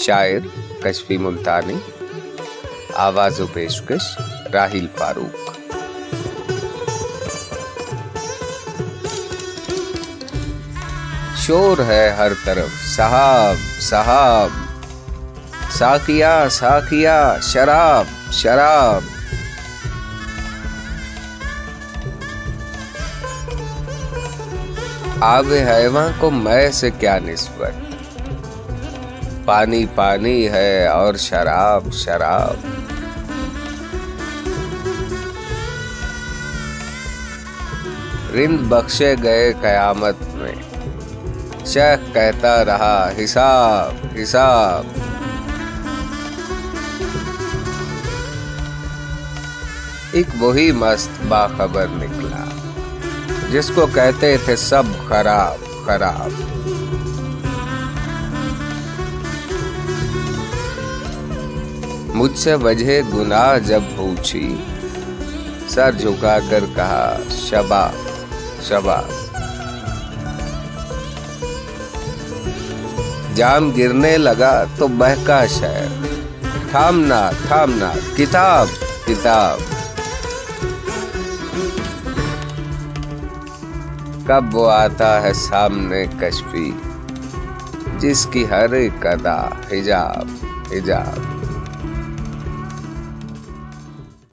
شاعر کشفی ملتانی آواز و پیشکش راہیل فاروق۔ شور ہے ہر طرف، صحاب صحاب۔ ساکیا ساکیا شراب شراب۔ آب حیوان کو میں سے کیا نسبت؟ پانی پانی ہے اور شراب شراب۔ رند بخشے گئے قیامت میں۔ شیخ کہتا رہا، حساب حساب۔ ایک وہی مست باخبر نکلا، جس کو کہتے تھے سب خراب خراب۔ مجھ سے وجہ گناہ جب پوچھی۔ سر جھکا کر کہا شباب شباب جام گرنے لگا تو بہکا شہر۔ تھامنا تھامنا، کتاب کتاب۔ کب وہ آتا ہے سامنے کشفی، جس کی ہر ایک ادا حجاب حجاب۔